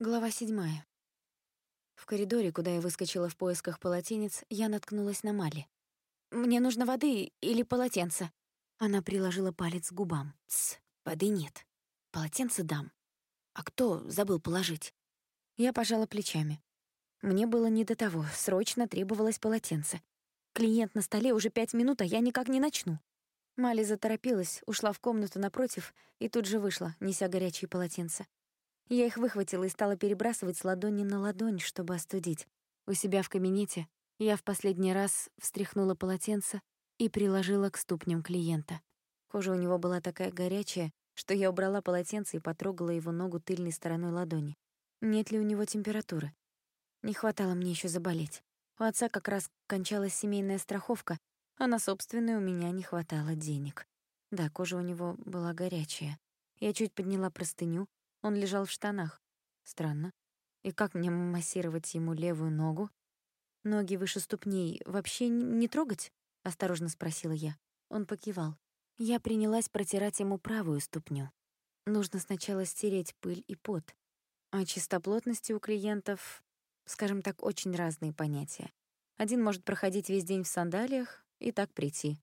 Глава седьмая. В коридоре, куда я выскочила в поисках полотенец, я наткнулась на Мали. «Мне нужно воды или полотенце?» Она приложила палец к губам. «Тсс, воды нет. Полотенце дам. А кто забыл положить?» Я пожала плечами. Мне было не до того, срочно требовалось полотенце. Клиент на столе уже пять минут, а я никак не начну. Мали заторопилась, ушла в комнату напротив и тут же вышла, неся горячие полотенца. Я их выхватила и стала перебрасывать с ладони на ладонь, чтобы остудить. У себя в кабинете я в последний раз встряхнула полотенце и приложила к ступням клиента. Кожа у него была такая горячая, что я убрала полотенце и потрогала его ногу тыльной стороной ладони. Нет ли у него температуры? Не хватало мне еще заболеть. У отца как раз кончалась семейная страховка, а на собственную у меня не хватало денег. Да, кожа у него была горячая. Я чуть подняла простыню, он лежал в штанах. Странно. И как мне массировать ему левую ногу? Ноги выше ступней вообще не трогать? Осторожно спросила я. Он покивал. Я принялась протирать ему правую ступню. Нужно сначала стереть пыль и пот. О чистоплотности у клиентов, скажем так, очень разные понятия. Один может проходить весь день в сандалиях и так прийти.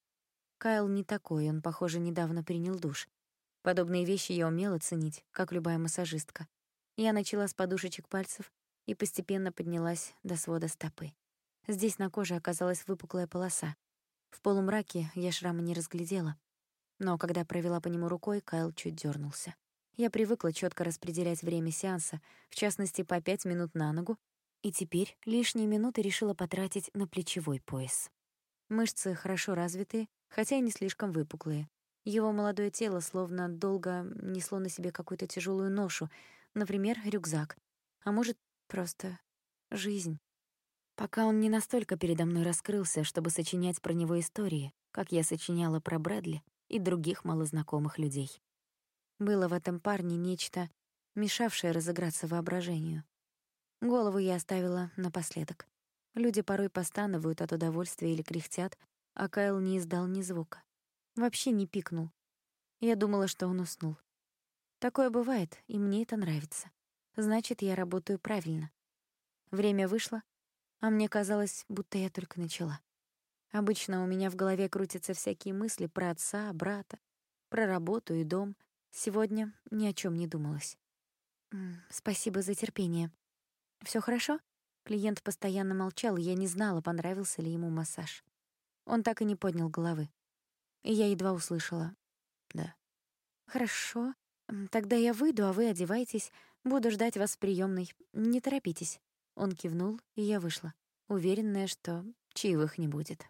Кайл не такой, он, похоже, недавно принял душ. Подобные вещи я умела ценить, как любая массажистка. Я начала с подушечек пальцев и постепенно поднялась до свода стопы. Здесь на коже оказалась выпуклая полоса. В полумраке я шрама не разглядела. Но когда провела по нему рукой, Кайл чуть дернулся. Я привыкла четко распределять время сеанса, в частности, по пять минут на ногу, и теперь лишние минуты решила потратить на плечевой пояс. Мышцы хорошо развитые, хотя и не слишком выпуклые. Его молодое тело словно долго несло на себе какую-то тяжелую ношу, например, рюкзак, а может, просто жизнь. Пока он не настолько передо мной раскрылся, чтобы сочинять про него истории, как я сочиняла про Брэдли и других малознакомых людей. Было в этом парне нечто, мешавшее разыграться воображению. Голову я оставила напоследок. Люди порой постанывают от удовольствия или кряхтят, а Кайл не издал ни звука. Вообще не пикнул. Я думала, что он уснул. Такое бывает, и мне это нравится. Значит, я работаю правильно. Время вышло, а мне казалось, будто я только начала. Обычно у меня в голове крутятся всякие мысли про отца, брата, про работу и дом. Сегодня ни о чем не думалось. «Спасибо за терпение. Все хорошо?» Клиент постоянно молчал, и я не знала, понравился ли ему массаж. Он так и не поднял головы. Я едва услышала. Да. Хорошо. Тогда я выйду, а вы одевайтесь. Буду ждать вас в приёмной. Не торопитесь. Он кивнул, и я вышла, уверенная, что чаевых не будет.